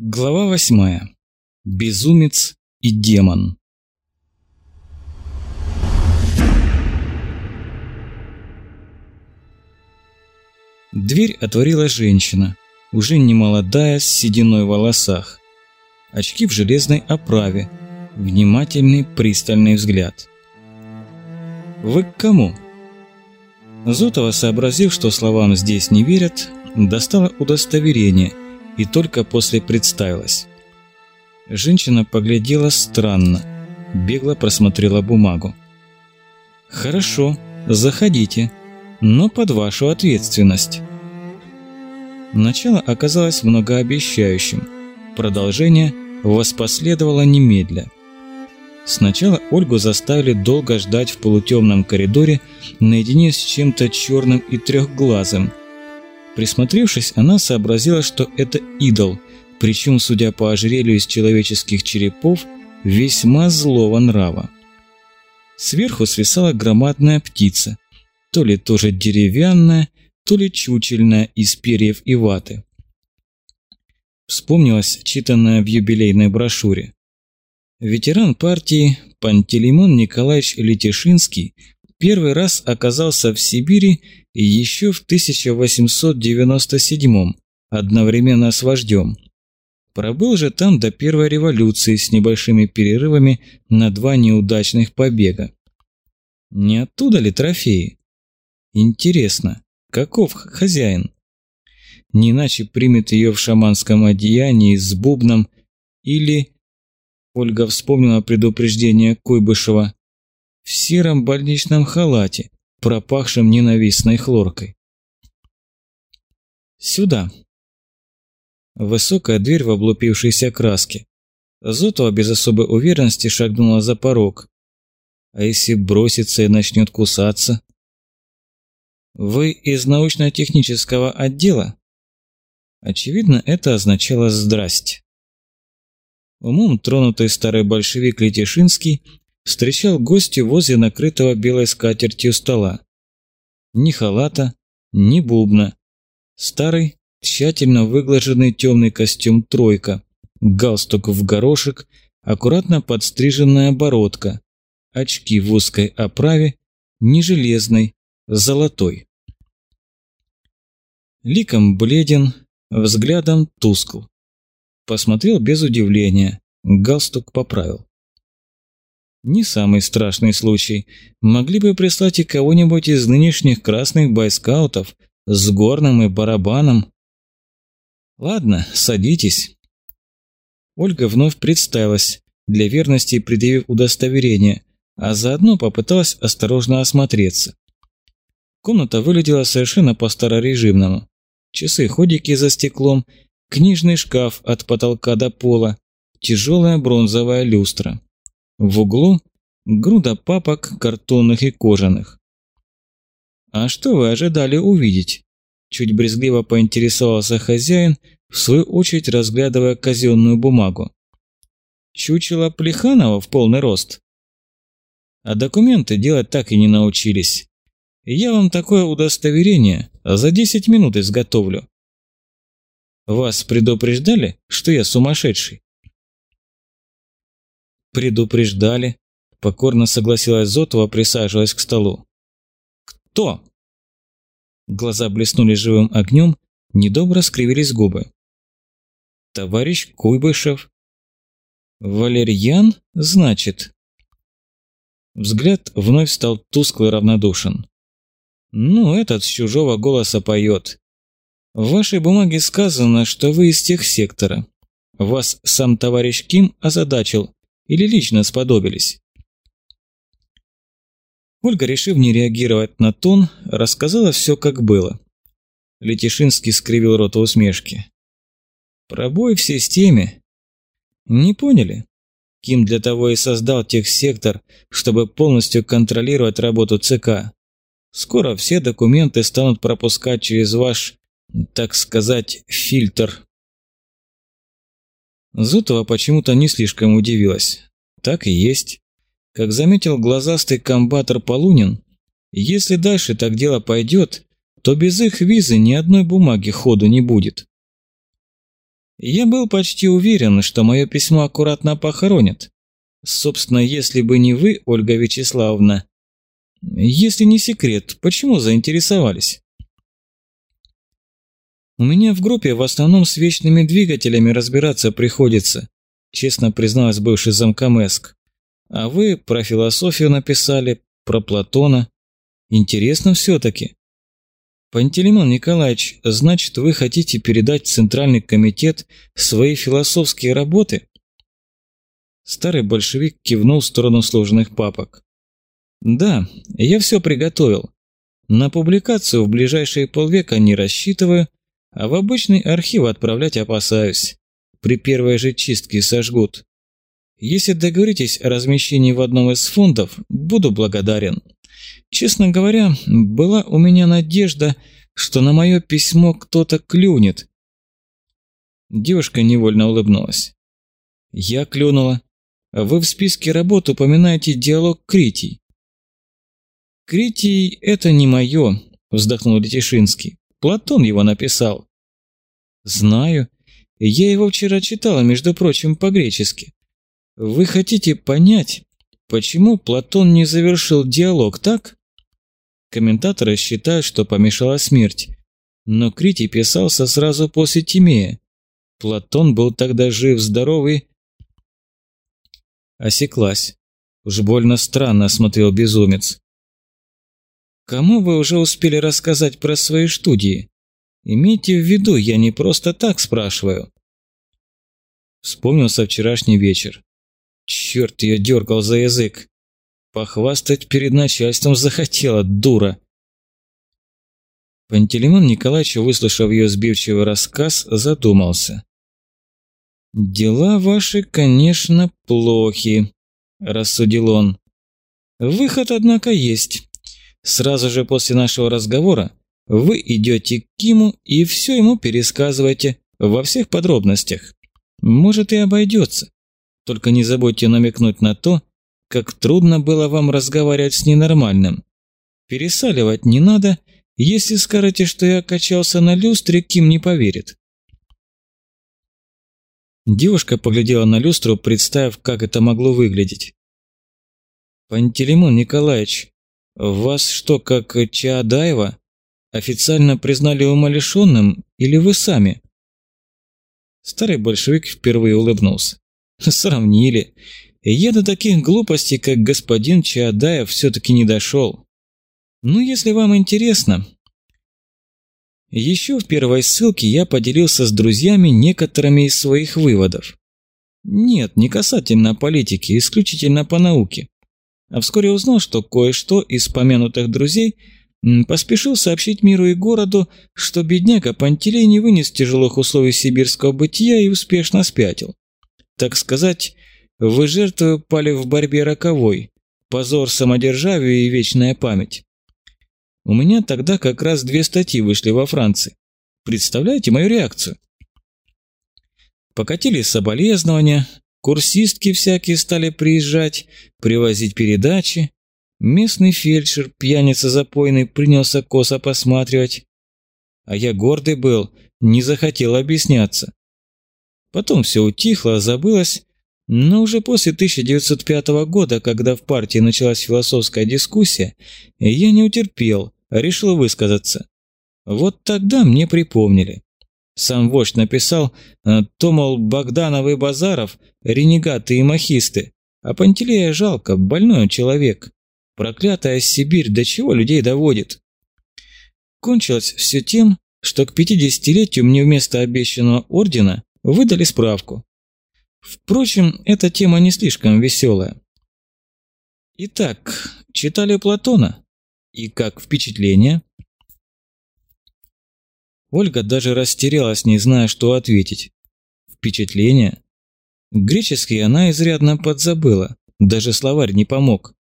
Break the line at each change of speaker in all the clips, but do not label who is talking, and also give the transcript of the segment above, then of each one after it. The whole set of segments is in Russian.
Глава восьмая. Безумец и демон. Дверь отворила женщина, уже не молодая, с сединой в волосах. Очки в железной оправе, внимательный пристальный взгляд. «Вы к кому?» Зотова, сообразив, что словам здесь не верят, достала удостоверение – и только после представилась. Женщина поглядела странно, бегло просмотрела бумагу. «Хорошо, заходите, но под вашу ответственность». Начало оказалось многообещающим, продолжение воспоследовало немедля. Сначала Ольгу заставили долго ждать в полутемном коридоре наедине с чем-то черным и трехглазым – Присмотревшись, она сообразила, что это идол, причем, судя по ожерелью из человеческих черепов, весьма злого нрава. Сверху свисала громадная птица, то ли тоже деревянная, то ли чучельная из перьев и ваты. Вспомнилось читанное в юбилейной брошюре. Ветеран партии Пантелеймон Николаевич Летишинский первый раз оказался в Сибири еще в 1897 одновременно с вождем. Пробыл же там до первой революции с небольшими перерывами на два неудачных побега. Не оттуда ли трофеи? Интересно, каков хозяин? Не иначе примет ее в шаманском одеянии с бубном или... Ольга вспомнила предупреждение Куйбышева. В сером больничном халате, пропахшим ненавистной хлоркой. «Сюда!» Высокая дверь в облупившейся краске. Зотова без особой уверенности шагнула за порог. А если бросится и начнет кусаться? «Вы из научно-технического отдела?» Очевидно, это означало «здрасте». Умом тронутый старый большевик Летишинский встречал гостя возле накрытого белой скатертью стола. Ни халата, ни бубна. Старый, тщательно выглаженный темный костюм «тройка», галстук в горошек, аккуратно подстриженная бородка, очки в узкой оправе, не железной, золотой. Ликом бледен, взглядом тускл. Посмотрел без удивления, галстук поправил. Не самый страшный случай. Могли бы прислать и кого-нибудь из нынешних красных бойскаутов с горным и барабаном. Ладно, садитесь. Ольга вновь представилась, для верности предъявив удостоверение, а заодно попыталась осторожно осмотреться. Комната выглядела совершенно по-старорежимному. Часы-ходики за стеклом, книжный шкаф от потолка до пола, тяжелая бронзовая люстра. В углу груда папок, картонных и кожаных. «А что вы ожидали увидеть?» Чуть брезгливо поинтересовался хозяин, в свою очередь разглядывая казенную бумагу. «Чучело Плеханова в полный рост?» «А документы делать так и не научились. Я вам такое удостоверение за 10 минут изготовлю». «Вас предупреждали, что я сумасшедший?» «Предупреждали», – покорно согласилась Зотова, присаживаясь к столу. «Кто?» Глаза блеснули живым огнем, недобро скривились губы. «Товарищ Куйбышев». «Валерьян, значит?» Взгляд вновь стал тускло равнодушен. «Ну, этот с чужого голоса поет. В вашей бумаге сказано, что вы из тех сектора. Вас сам товарищ Ким озадачил, или лично сподобились? Ольга, решив не реагировать на тон, рассказала все, как было. Летишинский скривил рот в усмешке. «Пробой в системе. Не поняли? Ким для того и создал техсектор, чтобы полностью контролировать работу ЦК. Скоро все документы станут пропускать через ваш, так сказать, фильтр. Зутова почему-то не слишком удивилась. Так и есть. Как заметил глазастый комбатор Полунин, если дальше так дело пойдет, то без их визы ни одной бумаги ходу не будет. Я был почти уверен, что мое письмо аккуратно похоронят. Собственно, если бы не вы, Ольга Вячеславовна. Если не секрет, почему заинтересовались? У меня в группе в основном с вечными двигателями разбираться приходится, честно призналась бывший замкомеск. А вы про философию написали, про Платона. Интересно все-таки. Пантелеймон Николаевич, значит, вы хотите передать в Центральный комитет свои философские работы? Старый большевик кивнул в сторону сложенных папок. Да, я все приготовил. На публикацию в ближайшие полвека не рассчитываю, а в обычный архив отправлять опасаюсь. При первой же чистке сожгут. Если договоритесь о размещении в одном из фондов, буду благодарен. Честно говоря, была у меня надежда, что на мое письмо кто-то клюнет. Девушка невольно улыбнулась. Я клюнула. Вы в списке работ упоминаете диалог Критий. Критий – это не мое, вздохнул Летишинский. Платон его написал. Знаю. Я его вчера читала, между прочим, по-гречески. Вы хотите понять, почему Платон не завершил диалог, так? Комментаторы считают, что помешала смерть. Но Критий писался сразу после Тимея. Платон был тогда жив-здоровый. Осеклась. Уж больно странно смотрел безумец. Кому вы уже успели рассказать про свои студии? Имейте в виду, я не просто так спрашиваю. Вспомнился вчерашний вечер. Черт, я дергал за язык. Похвастать перед начальством захотела, дура. Пантелеймон Николаевич, выслушав ее сбивчивый рассказ, задумался. «Дела ваши, конечно, плохи», – рассудил он. «Выход, однако, есть. Сразу же после нашего разговора вы идете к Киму и все ему пересказываете во всех подробностях. Может и обойдется. Только не забудьте намекнуть на то, как трудно было вам разговаривать с ненормальным. Пересаливать не надо, если скажете, что я качался на люстре, Ким не поверит. Девушка поглядела на люстру, представив, как это могло выглядеть. «Пантелеймон Николаевич, вас что, как Чаадаева, официально признали умалишенным или вы сами?» Старый большевик впервые улыбнулся. «Сравнили. Я до таких глупостей, как господин Чаадаев, все-таки не дошел. Ну, если вам интересно...» Еще в первой ссылке я поделился с друзьями некоторыми из своих выводов. Нет, не касательно политики, исключительно по науке а вскоре узнал, что кое-что из помянутых друзей поспешил сообщить миру и городу, что бедняга Пантелей не вынес тяжелых условий сибирского бытия и успешно спятил. Так сказать, вы жертвы пали в борьбе роковой, позор самодержавию и вечная память. У меня тогда как раз две статьи вышли во Франции. Представляете мою реакцию? Покатились соболезнования, Курсистки всякие стали приезжать, привозить передачи. Местный фельдшер, пьяница запойный, принялся косо посматривать. А я гордый был, не захотел объясняться. Потом все утихло, забылось, но уже после 1905 года, когда в партии началась философская дискуссия, я не утерпел, решил высказаться. Вот тогда мне припомнили. Сам вождь написал, э, то, мол, Богданов и Базаров – ренегаты и махисты, а Пантелея жалко, больной человек. Проклятая Сибирь до чего людей доводит? Кончилось все тем, что к 50-летию мне вместо обещанного ордена выдали справку. Впрочем, эта тема не слишком веселая. Итак, читали Платона? И как впечатление? Ольга даже растерялась, не зная, что ответить. Впечатление? Греческий она изрядно подзабыла, даже словарь не помог.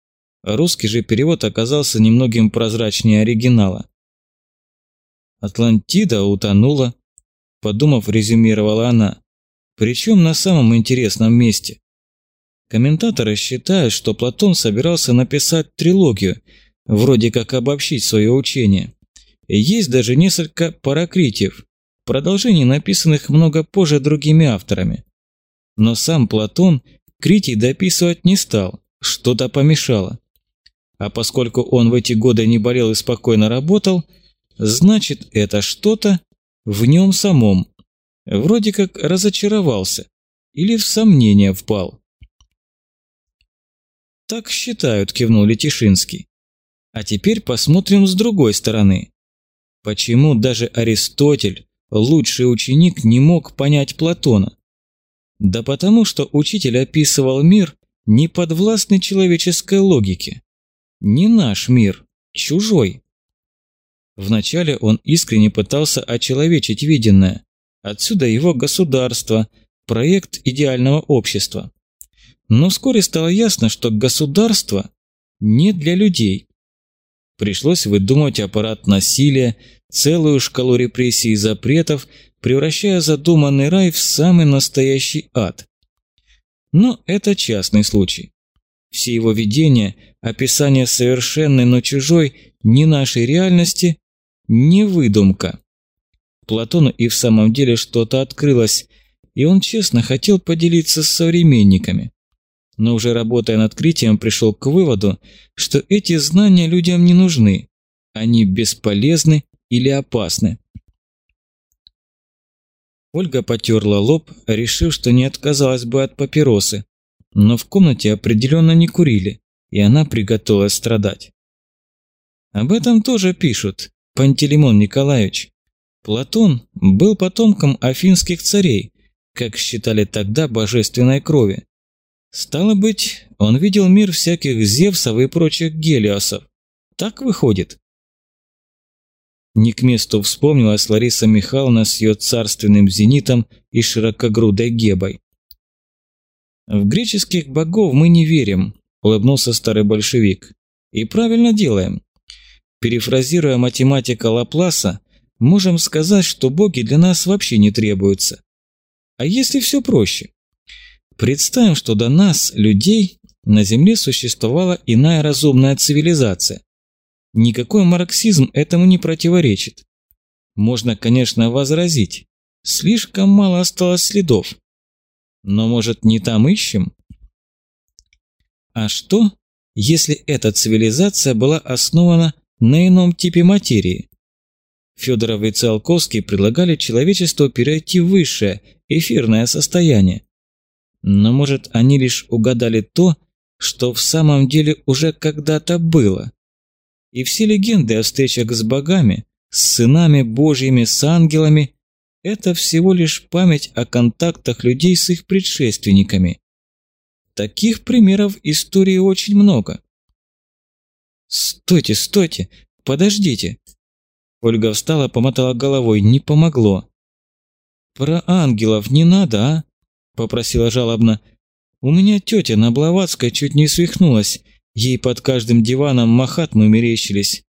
Русский же перевод оказался немногим прозрачнее оригинала. «Атлантида утонула», – подумав, резюмировала она. Причем на самом интересном месте. Комментаторы считают, что Платон собирался написать трилогию, вроде как обобщить свое учение. Есть даже несколько паракритиев, продолжений, написанных много позже другими авторами. Но сам Платон Критий дописывать не стал, что-то помешало. А поскольку он в эти годы не болел и спокойно работал, значит это что-то в нем самом. Вроде как разочаровался или в сомнение впал. «Так считают», – кивнул Летишинский. «А теперь посмотрим с другой стороны. Почему даже Аристотель, лучший ученик, не мог понять Платона? Да потому что учитель описывал мир, не подвластный человеческой логике. Не наш мир, чужой. Вначале он искренне пытался очеловечить виденное. Отсюда его государство, проект идеального общества. Но вскоре стало ясно, что государство не для людей. Пришлось выдумывать аппарат насилия, целую шкалу репрессий и запретов, превращая задуманный рай в самый настоящий ад. Но это частный случай. Все его видения, описание совершенной, но чужой, не нашей реальности, не выдумка. Платону и в самом деле что-то открылось, и он честно хотел поделиться с современниками. Но уже работая над открытием, пришел к выводу, что эти знания людям не нужны, они бесполезны или опасны. Ольга потерла лоб, решив, что не отказалась бы от папиросы, но в комнате определенно не курили, и она приготовилась страдать. Об этом тоже пишут, Пантелеймон Николаевич. Платон был потомком афинских царей, как считали тогда божественной крови. Стало быть, он видел мир всяких Зевсов и прочих Гелиосов. Так выходит. Не к месту вспомнилась Лариса Михайловна с ее царственным зенитом и широкогрудой гебой. «В греческих богов мы не верим», – улыбнулся старый большевик. «И правильно делаем. Перефразируя математика Лапласа, можем сказать, что боги для нас вообще не требуются. А если все проще? Представим, что до нас, людей, на Земле существовала иная разумная цивилизация. Никакой марксизм этому не противоречит. Можно, конечно, возразить. Слишком мало осталось следов. Но, может, не там ищем? А что, если эта цивилизация была основана на ином типе материи? Федоров и Циолковский предлагали человечеству перейти в высшее, эфирное состояние. Но, может, они лишь угадали то, что в самом деле уже когда-то было. И все легенды о встречах с богами, с сынами божьими, с ангелами – это всего лишь память о контактах людей с их предшественниками. Таких примеров истории очень много. «Стойте, стойте, подождите!» Ольга встала, помотала головой, не помогло. «Про ангелов не надо, а?» – попросила жалобно. «У меня тетя на Блаватской чуть не свихнулась, Ей под каждым диваном махатмы мерещились.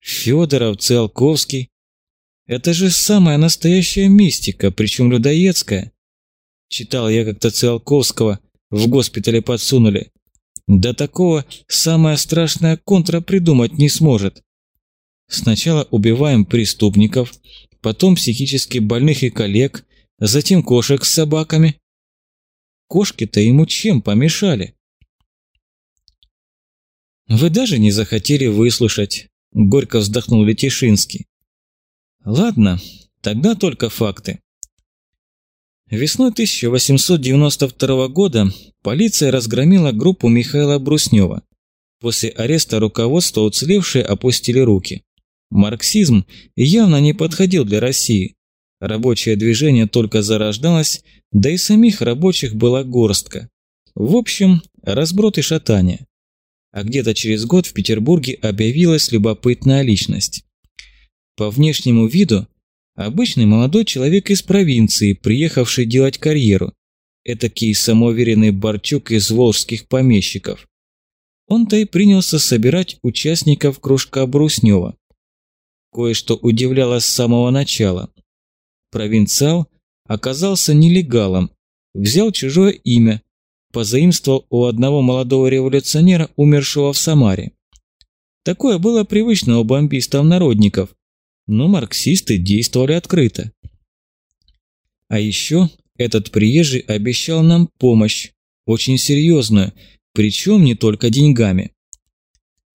Федоров, Циолковский. Это же самая настоящая мистика, причем людоедская. Читал я как-то Циолковского, в госпитале подсунули. Да такого самая страшная контра придумать не сможет. Сначала убиваем преступников, потом психически больных и коллег, затем кошек с собаками. Кошки-то ему чем помешали? «Вы даже не захотели выслушать», – горько вздохнул Летишинский. «Ладно, тогда только факты». Весной 1892 года полиция разгромила группу Михаила Бруснева. После ареста руководства уцелевшие опустили руки. Марксизм явно не подходил для России. Рабочее движение только зарождалось, да и самих рабочих была горстка. В общем, разброд и шатание а где-то через год в Петербурге объявилась любопытная личность. По внешнему виду обычный молодой человек из провинции, приехавший делать карьеру, этакий самоуверенный Борчук из волжских помещиков. Он-то и принялся собирать участников кружка Бруснева. Кое-что удивляло с самого начала. Провинциал оказался нелегалом, взял чужое имя, позаимствовал у одного молодого революционера, умершего в Самаре. Такое было привычно у бомбистов-народников, но марксисты действовали открыто. А еще этот приезжий обещал нам помощь, очень серьезную, причем не только деньгами.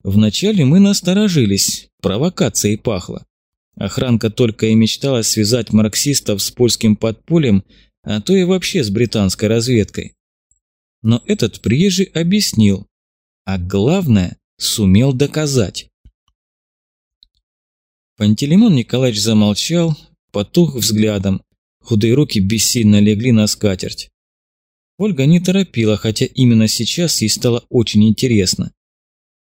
Вначале мы насторожились, провокацией пахло. Охранка только и мечтала связать марксистов с польским подпольем, а то и вообще с британской разведкой. Но этот приезжий объяснил, а главное, сумел доказать. Пантелеймон Николаевич замолчал, потух взглядом, худые руки бессильно легли на скатерть. Ольга не торопила, хотя именно сейчас ей стало очень интересно.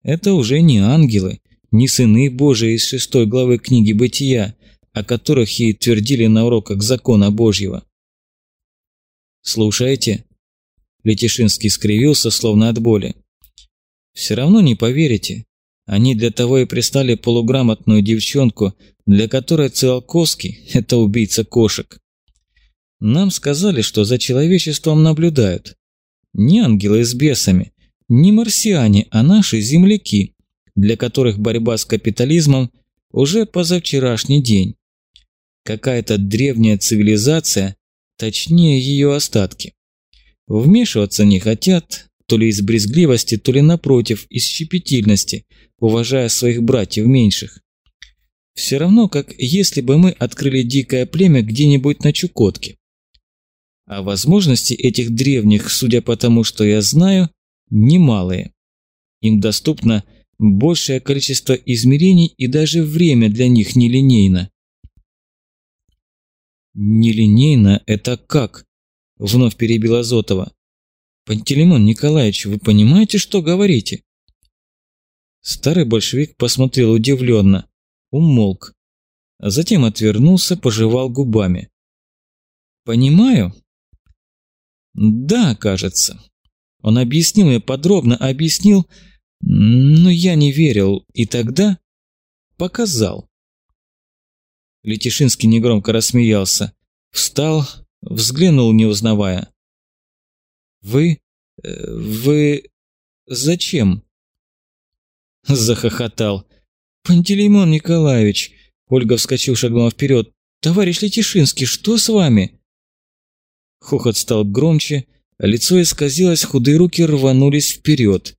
Это уже не ангелы, не сыны Божии из шестой главы книги Бытия, о которых ей твердили на уроках закона Божьего. «Слушайте?» Летишинский скривился, словно от боли. «Все равно не поверите. Они для того и пристали полуграмотную девчонку, для которой Циолковский – это убийца кошек. Нам сказали, что за человечеством наблюдают. Не ангелы с бесами, не марсиане, а наши земляки, для которых борьба с капитализмом уже позавчерашний день. Какая-то древняя цивилизация, точнее ее остатки. Вмешиваться не хотят, то ли из брезгливости, то ли напротив, из щепетильности, уважая своих братьев меньших. Все равно, как если бы мы открыли дикое племя где-нибудь на Чукотке. А возможности этих древних, судя по тому, что я знаю, немалые. Им доступно большее количество измерений и даже время для них нелинейно. «Нелинейно – это как?» – вновь перебила Зотова. «Пантелеймон Николаевич, вы понимаете, что говорите?» Старый большевик посмотрел удивленно, умолк, а затем отвернулся, пожевал губами. «Понимаю?» «Да, кажется. Он объяснил мне подробно, объяснил, но я не верил, и тогда показал». Летишинский негромко рассмеялся, встал, взглянул, не узнавая. «Вы... Э, вы... зачем?» Захохотал. «Пантелеймон Николаевич!» Ольга вскочил, шагнула вперед. «Товарищ Летишинский, что с вами?» Хохот стал громче, лицо исказилось, худые руки рванулись вперед.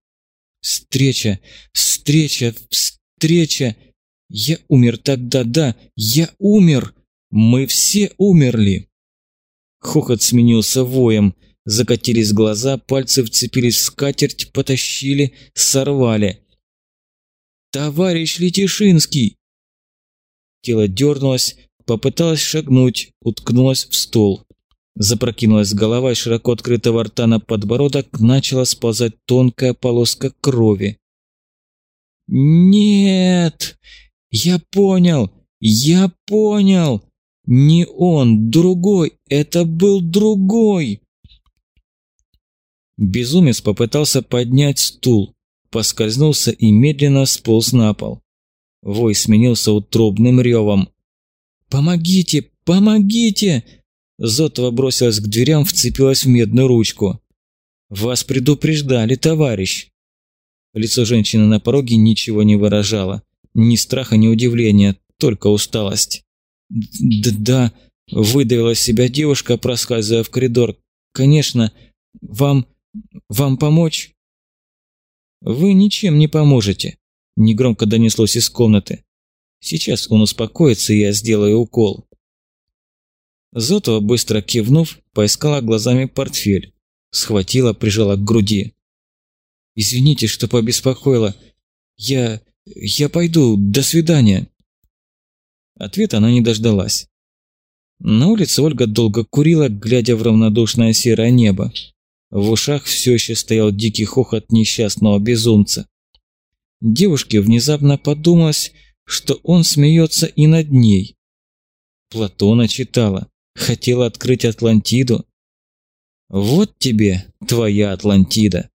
«Встреча! Встреча! Встреча! Я умер тогда, да! Я умер! Мы все умерли!» Хохот сменился воем. Закатились глаза, пальцы вцепились в скатерть, потащили, сорвали. «Товарищ Летишинский!» Тело дернулось, попыталось шагнуть, уткнулось в стол. Запрокинулась голова и широко открытого рта на подбородок начала сползать тонкая полоска крови. «Нет! Я понял! Я понял! Не он, другой! Это был другой!» Безумец попытался поднять стул, поскользнулся и медленно сполз на пол. Вой сменился утробным ревом. «Помогите! Помогите!» Зотова бросилась к дверям, вцепилась в медную ручку. «Вас предупреждали, товарищ!» Лицо женщины на пороге ничего не выражало. Ни страха, ни удивления, только усталость. «Да-да», – выдавила себя девушка, проскальзывая в коридор. «Конечно, вам вам помочь?» «Вы ничем не поможете», – негромко донеслось из комнаты. «Сейчас он успокоится, и я сделаю укол». Зотова, быстро кивнув, поискала глазами портфель. Схватила, прижала к груди. «Извините, что побеспокоила. Я... я пойду. До свидания». Ответа она не дождалась. На улице Ольга долго курила, глядя в равнодушное серое небо. В ушах все еще стоял дикий хохот несчастного безумца. Девушке внезапно подумалось, что он смеется и над ней. Платона читала, хотела открыть Атлантиду. Вот тебе твоя Атлантида.